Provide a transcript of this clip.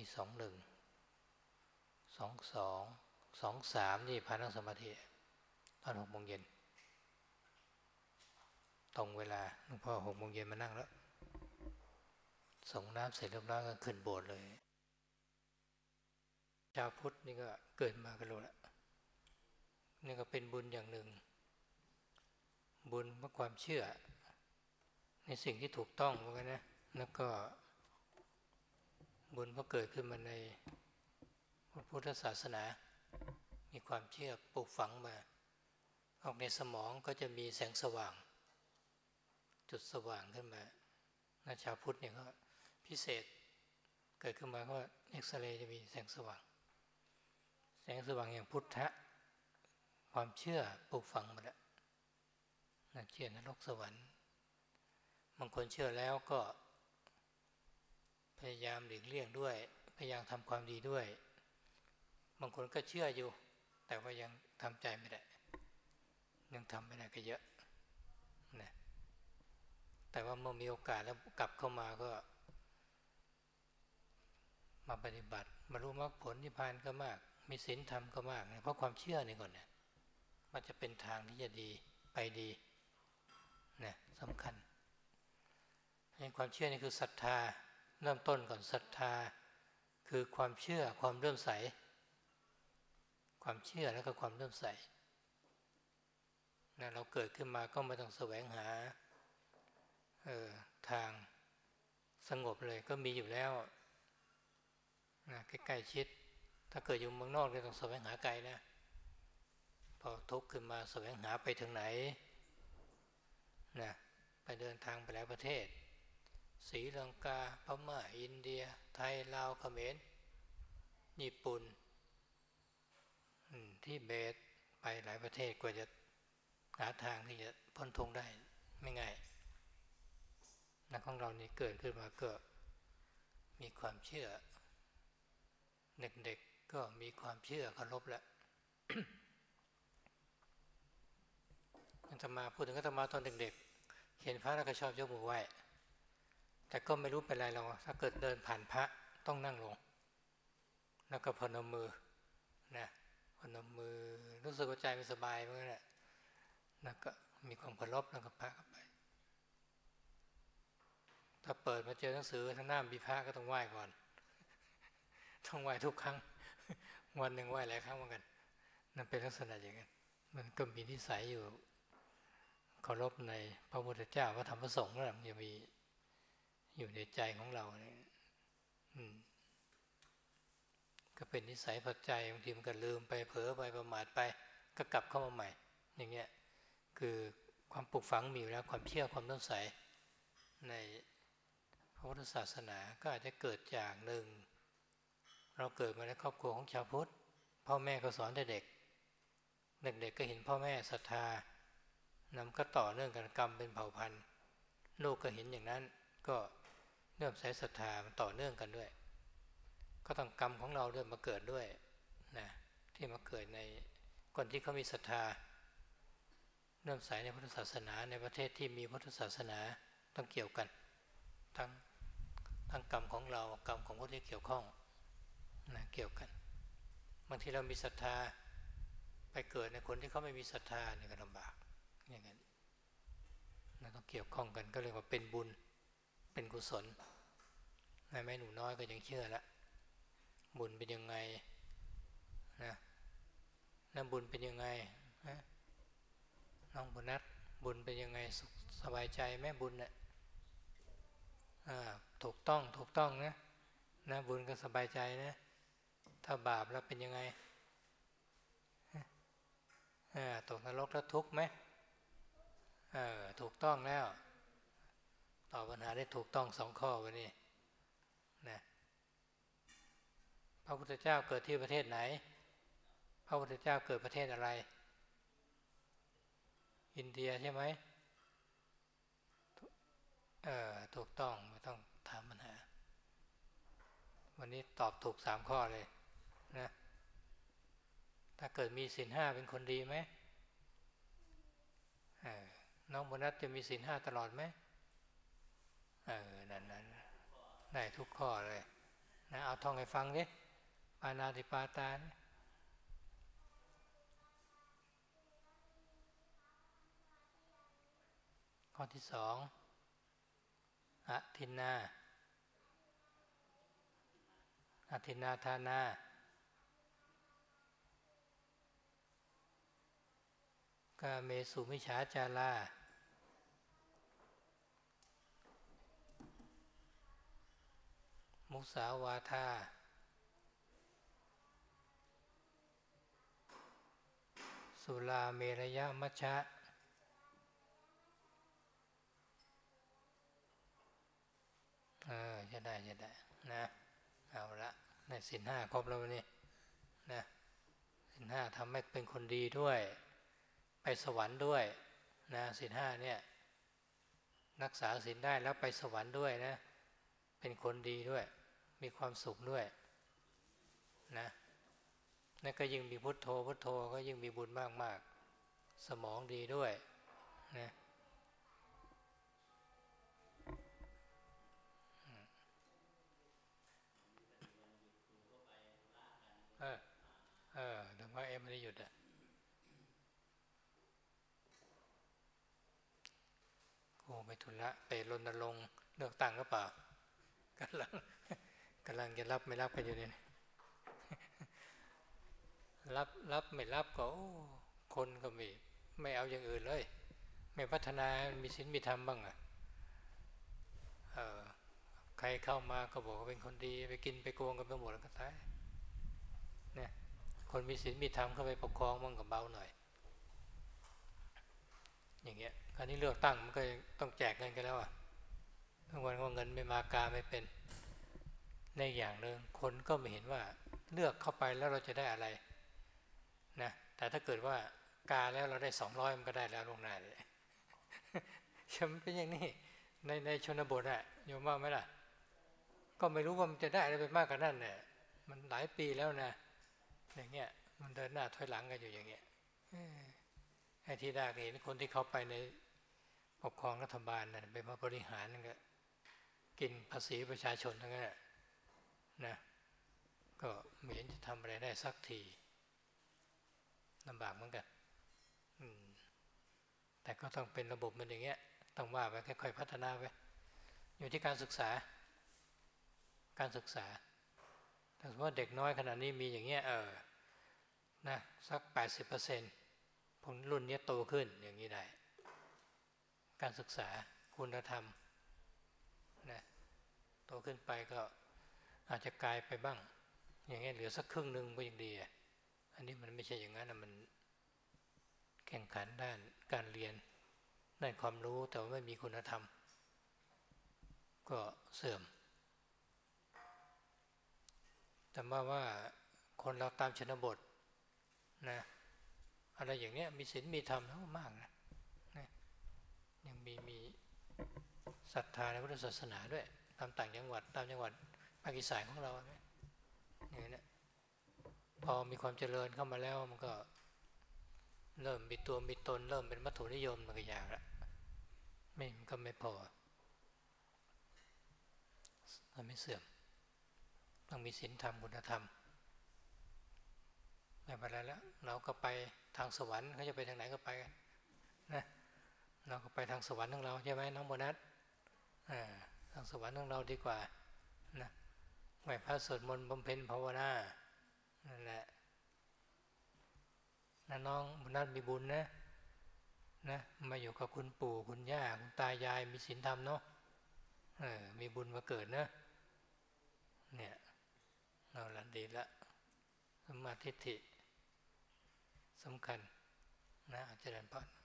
มีสองหนึ่งสองสองสองสามนี่พานั่งสมาธิตอนหกโมงเย็นตรงเวลาหลวงพ่อหกโมงเย็นมานั่งแล้วส่งน้ำเสร็จเรียบร้อยก็ขึ้นโบสถ์เลยชาวพุทธนี่ก็เกิดมากันรู้แล้วนี่ก็เป็นบุญอย่างหนึ่ง บุญเพราะความเชื่อ ในสิ่งที่ถูกต้องเหมือนกันนะแล้วก็ บุญพราะเกิดขึ้นมาในพุทธศาสนา มีความเชื่อปลูกฝังมา ออกในสมองก็จะมีแสงสว่าง จุดสว่างขึ้นมานาชาวพุทธเนี่ยก็พิเศษเกิดขึ้นมาก็เอ็กซเรย์จะมีแสงสว่าง แสงสว่างอย่างพุทธะความเชื่อปลูกฝังมาแล้วนั่นเชื่อนรกสวรรค์บางคนเชื่อแล้วก็ พยายามหลีกเลี่ยงด้วย พยายามทำความดีด้วย บางคนก็เชื่ออยู่ แต่ว่ายังทำใจไม่ได้ ยังทำไม่ได้ก็เยอะนะแต่ว่าเมื่อมีโอกาสแล้วกลับเข้ามาก็ มาปฏิบัติ มารู้มรรคผลนิพพานก็มาก มีศีลธรรมก็มากนะเพราะความเชื่อนี่ก่อนเนี่ยมันจะเป็นทางที่จะดีไปดีนะสำคัญให้ความเชื่อนี่คือศรัทธา เริ่มต้นก่อนศรัทธา คือความเชื่อความเริ่มใส ความเชื่อแล้วก็ความเริ่มใสนะเราเกิดขึ้นมาก็ไม่ต้องแสวงหาออทางสงบเลยก็มีอยู่แล้วนะใกล้ๆชิด ถ้าเกิดอยู่เมืองนอกเนี่ยต้องแสวงหาไกลนะพอทุกข์ขึ้นมาแสวงหาไปถึงไหนนะไปเดินทางไปหลายประเทศ ศรีลังกาพม่าอินเดีย ไทยลาวเขมรญี่ปุ่นที่เบสไปหลายประเทศกว่าจะหาทางที่จะพ้นทุกข์ได้ไม่ง่ายนักของเรานี่เกิดขึ้นมาก็มีความเชื่อ เด็กๆก็มีความเชื่อเคารพแล้วอาตมาพูดถึงอาตมาตอนเด็กๆ เห็นพระแล้วก็ชอบยกมือไหว้ แต่ก็ไม่รู้เป็นไรเราถ้าเกิดเดินผ่านพระต้องนั่งลง แล้วก็พนมมือนะพนมมือรู้สึกว่าใจไม่สบายเมื่อนั้นแล้วก็มีความเคารพแล้วก็พระก็ไป ถ้าเปิดมาเจอหนังสือทางหน้ามีพระก็ต้องไหว้ก่อน ต้องไหว้ทุกครั้ง วันหนึ่งไหว้หลายครั้งเหมือนกันนั่นเป็นลักษณะอย่างนั้นมันก็มีนิสัยอยู่เคารพในพระพุทธเจ้าพระธรรมพระสงฆ์นั่นยังมี อยู่ในใจของเราเนี่ยก็เป็นนิสัยปัจจัยบางทีมันก็ลืมไปเผลอไปประมาทไป ก็กลับเข้ามาใหม่ อย่างเงี้ยคือความปลูกฝังมีอยู่แล้วความเชื่อความต้องใสในพระพุทธศาสนาก็อาจจะเกิดจากหนึ่ง เราเกิดมาในครอบครัวของชาวพุทธพ่อแม่ก็สอนแต่เด็กเด็กๆก็เห็นพ่อแม่ศรัทธานำก็ต่อเนื่องกันกรรมเป็นเผ่าพันธุ์ลูกก็เห็นอย่างนั้นก็ เริ่มใช้ศรัทธามันต่อเนื่องกันด้วย ก็ต้องกรรมของเราด้วยมาเกิดด้วยนะที่มาเกิดในคนที่เขามีศรัทธาเริ่มใส่ในพุทธศาสนาในประเทศที่มีพุทธศาสนาต้องเกี่ยวกัน ทั้งทั้งกรรมของเรากรรมของคนที่เกี่ยวข้องนะเกี่ยวกันบางทีเรามีศรัทธาไปเกิดในคนที่เขาไม่มีศรัทธาเนี่ยก็ลำบากอย่างนั้นนะต้องเกี่ยวข้องกันก็เรียกว่าเป็นบุญ เป็นกุศลแม่หนูน้อยก็ยังเชื่อละบุญเป็นยังไงนะน้ำบุญเป็นยังไงนะน้องบุญนัดบุญเป็นยังไงสุขสบายใจแม่บุญเนะ่ยถูกต้องถูกต้องนะนะบุญก็สบายใจนะ ถ้าบาปแล้วเป็นยังไงตกนรกแล้วทุกข์ไหมถูกต้องแล้ว ตอบปัญหาได้ถูกต้องสองข้อวันนี้นะพระพุทธเจ้าเกิดที่ประเทศไหน พระพุทธเจ้าเกิดประเทศอะไร อินเดียใช่ไหมเออถูกต้องไม่ต้องถามปัญหา วันนี้ตอบถูกสามข้อเลยนะถ้าเกิดมีสินห้าเป็นคนดีไหมน้องโบนัสจะมีศีลห้าตลอดไหม เออนั่นนั่นได้ทุกข้อเลยนะเอาท่องให้ฟังดิปานาติปาตานะข้อที่สองอะทินนาอะทินนาทานากาเมสุมิฉาจารา มุสาวาทา สุลาเมรยะมัชชะ เออ จะได้ จะได้ นะ เอาละในสินห้าครบแล้ววันนี่นะสินห้าทำให้เป็นคนดีด้วย ไปสวรรค์ด้วย นะสินห้าเนี่ยรักษาสินได้แล้วไปสวรรค์ด้วยนะ เป็นคนดีด้วย มีความสุขด้วยนะนั่นก็ยิ่งมีพุทโธพุทโธก็ยิ่งมีบุญมากมากสมองดีด้วยนะเออ เออถึงว่าเอ็มไม่ได้หยุดอะกูไปทุนละไปรณรงค์เลือกตั้งก็เปล่ากำลัง กำลังจะรับไม่รับกันอยู่เนี่ยรับรับไม่รับก็คนก็ม่ไม่เอาอย่างอื่นเลย ไม่พัฒนามีศีลมีธรรมบ้างอะใครเข้ามาก็บอกว่าเป็นคนดี ไปกินไปโกงกันไปหมดแล้วก็ตายเนี่ยคนมีศีลมีธรรมเข้าไปปกครองมั่งกับเบาหน่อย อย่างเงี้ยคราวนี้เลือกตั้งมันก็ต้องแจกเงินกันแล้วอะทุกวันก็เงินไม่มากาไม่เป็น ในอย่างหนึ่งคนก็ไม่เห็นว่าเลือกเข้าไปแล้วเราจะได้อะไรนะแต่ถ้าเกิดว่ากาแล้วเราได้สองร้อยมันก็ได้แล้วลงหน้าเลยใช่มันเป็นอย่างนี้ในในชนบทอะโยมว่าไหมล่ะ ก็ไม่รู้ว่ามันจะได้อะไรไปมากกว่านั้นเนี่ยมันหลายปีแล้วนะอย่างเงี้ยมันเดินหน้าถอยหลังกันอยู่อย่างเงี้ยไอ้ที่ได้เห็นคนที่เขาไปในปกครองรัฐบาลนั่นไปมาบริหารนั่นก็กินภาษีประชาชนทั้งนั้น นะก็ไม่เห็นจะทำอะไรได้สักทีลำบากเหมือนกันแต่ก็ต้องเป็นระบบมันอย่างเงี้ย ต้องว่าไปค่อยๆพัฒนาไปอยู่ที่การศึกษา การศึกษาถ้าสมมติว่าเด็กน้อยขนาดนี้มีอย่างเงี้ยเออนะสักแปดสิบเปอร์เซ็นต์ผลรุ่นนี้โตขึ้นอย่างนี้ได้ การศึกษาคุณธรรมนะโตขึ้นไปก็ อาจจะกลายไปบ้าง อย่างเงี้ยเหลือสักครึ่งหนึ่งก็ยังดีอะอันนี้มันไม่ใช่อย่างนั้นนะมันแข่งขันด้านการเรียนด้านความรู้แต่ว่าไม่มีคุณธรรม ก็เสื่อมแต่ว่าว่าคนเราตามชนบทนะอะไรอย่างเนี้ยมีศีลมีธรรมทั้งมากนะนะยังมีมีศรัทธาในพุทธศาสนาด้วย ตามต่างจังหวัดตามจังหวัด ภาคอีสานของเราเนี่ยอย่างนี้พอมีความเจริญเข้ามาแล้วมันก็เริ่มมีตัวมีตน เริ่มเป็นวัตถุนิยมมันก็ยากละไม่มันก็ไม่พอมันไม่เสื่อมต้องมีศีลธรรมคุณธรรมไม่เป็นไรแล้วเราก็ไปทางสวรรค์เขาจะไปทางไหนก็ไปนะเราก็ไปทางสวรรค์ของเราใช่ไหมน้องโบนัสทางสวรรค์ของเราดีกว่า ไหวพระสวดมนต์บำเพ็ญภาวนานั่นแหละนะน้องบุญนัทมีบุญนะนะมาอยู่กับคุณปู่คุณย่าคุณตายายมีศีลธรรมเนาะเออมีบุญมาเกิดนะ เนี่ยเราละดีละสมาธิสำคัญนะอาจารย์พร